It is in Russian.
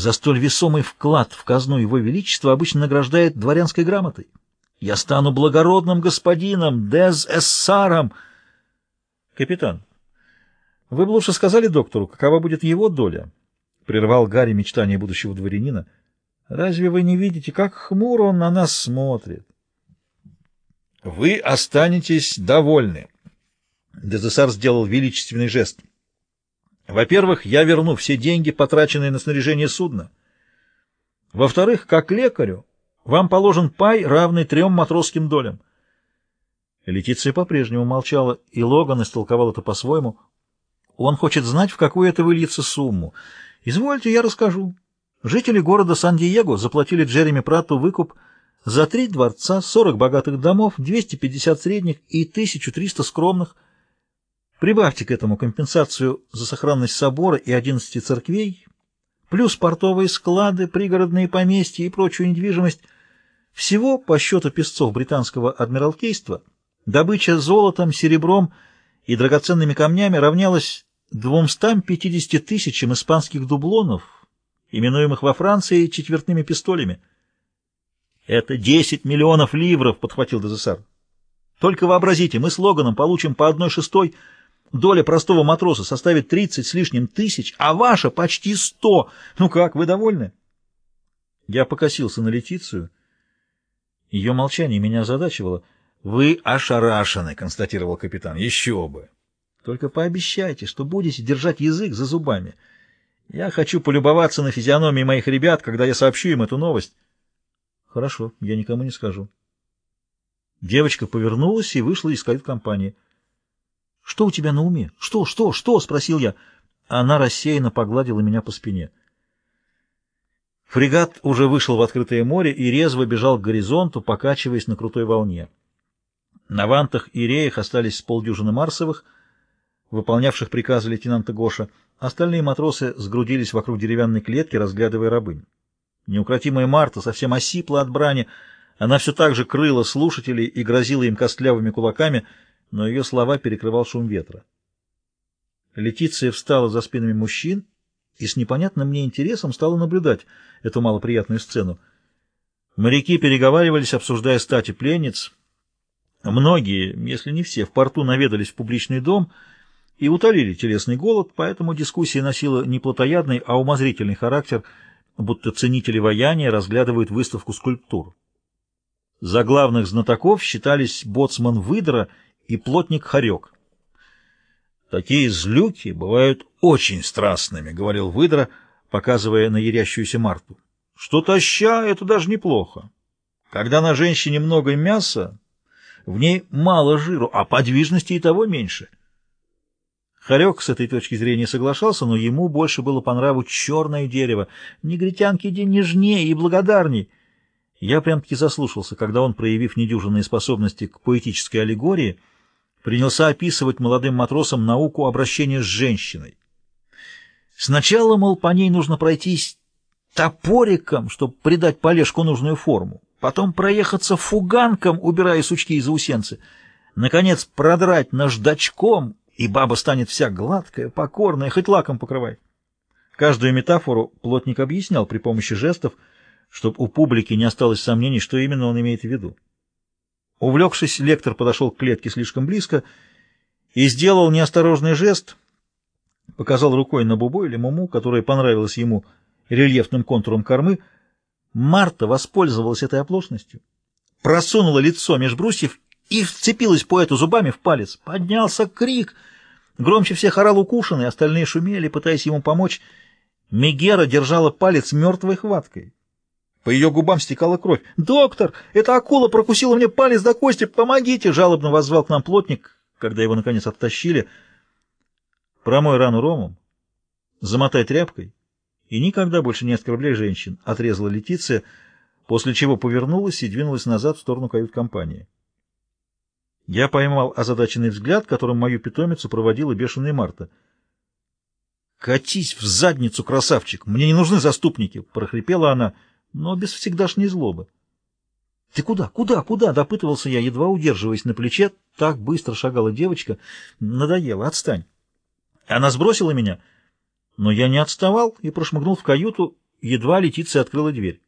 За столь весомый вклад в казну его величества обычно награждает дворянской грамотой. Я стану благородным господином, дез эссаром. Капитан, вы бы лучше сказали доктору, какова будет его доля? Прервал Гарри мечтание будущего дворянина. Разве вы не видите, как хмуро он на нас смотрит? Вы останетесь довольны. Дезессар сделал величественный жест. Во-первых, я верну все деньги, потраченные на снаряжение судна. Во-вторых, как лекарю, вам положен пай, равный трем матросским долям. Летиция по-прежнему молчала, и Логан истолковал это по-своему. Он хочет знать, в какую это выльется сумму. Извольте, я расскажу. Жители города Сан-Диего заплатили Джереми Прату выкуп за три дворца, сорок богатых домов, 250 средних и 1300 скромных – Прибавьте к этому компенсацию за сохранность собора и 11 церквей, плюс портовые склады, пригородные поместья и прочую недвижимость. Всего, по счету песцов британского адмиралтейства, добыча золотом, серебром и драгоценными камнями равнялась 250 тысячам испанских дублонов, именуемых во Франции четвертными пистолями. «Это 10 миллионов ливров», — подхватил Дезессар. «Только вообразите, мы с Логаном получим по одной шестой — Доля простого матроса составит 30 с лишним тысяч, а ваша почти 100. Ну как, вы довольны? Я покосился на Летицию. Ее молчание меня озадачивало. «Вы ошарашены», — констатировал капитан. «Еще бы! Только пообещайте, что будете держать язык за зубами. Я хочу полюбоваться на физиономии моих ребят, когда я сообщу им эту новость». «Хорошо, я никому не скажу». Девочка повернулась и вышла из кают-компании. «Что у тебя на уме? Что, что, что?» — спросил я. Она рассеянно погладила меня по спине. Фрегат уже вышел в открытое море и резво бежал к горизонту, покачиваясь на крутой волне. На вантах и реях остались полдюжины марсовых, выполнявших приказы лейтенанта Гоша. Остальные матросы сгрудились вокруг деревянной клетки, разглядывая рабынь. Неукротимая Марта совсем осипла от брани, она все так же крыла слушателей и грозила им костлявыми кулаками — но ее слова перекрывал шум ветра. Летиция встала за спинами мужчин и с непонятным мне интересом стала наблюдать эту малоприятную сцену. Моряки переговаривались, обсуждая стати пленниц. Многие, если не все, в порту наведались в публичный дом и утолили телесный голод, поэтому дискуссия носила не плотоядный, а умозрительный характер, будто ценители ваяния разглядывают выставку скульптур. За главных знатоков считались боцман Выдра и плотник Харек. «Такие злюки бывают очень страстными», — говорил выдра, показывая на ярящуюся Марту. «Что таща, это даже неплохо. Когда на женщине много мяса, в ней мало жиру, а подвижности и того меньше». Харек с этой точки зрения соглашался, но ему больше было по нраву черное дерево. Негритянки день нежнее и благодарней. Я прям-таки заслушался, когда он, проявив недюжинные способности к поэтической аллегории, — принялся описывать молодым матросам науку обращения с женщиной. Сначала, мол, по ней нужно пройтись топориком, чтобы придать полежку нужную форму, потом проехаться фуганком, убирая сучки и заусенцы, наконец продрать наждачком, и баба станет вся гладкая, покорная, хоть лаком покрывай. Каждую метафору плотник объяснял при помощи жестов, чтобы у публики не осталось сомнений, что именно он имеет в виду. Увлекшись, лектор подошел к клетке слишком близко и сделал неосторожный жест, показал рукой на Бубу или Муму, которая понравилась ему рельефным контуром кормы. Марта воспользовалась этой оплошностью, просунула лицо меж брусьев и вцепилась поэту зубами в палец. Поднялся крик. Громче всех орал укушенный, остальные шумели, пытаясь ему помочь. Мегера держала палец мертвой хваткой. По ее губам стекала кровь. «Доктор, эта акула прокусила мне палец до кости! Помогите!» — жалобно воззвал к нам плотник, когда его, наконец, оттащили. «Промой рану ромом, замотай тряпкой и никогда больше не оскорбляй женщин», — отрезала Летиция, после чего повернулась и двинулась назад в сторону кают-компании. Я поймал озадаченный взгляд, которым мою питомицу проводила бешеная Марта. «Катись в задницу, красавчик! Мне не нужны заступники!» — прохрипела она — но без всегдашней злобы. — Ты куда, куда, куда? — допытывался я, едва удерживаясь на плече. Так быстро шагала девочка. Надоело, отстань. Она сбросила меня, но я не отставал и прошмыгнул в каюту едва Летиция открыла дверь.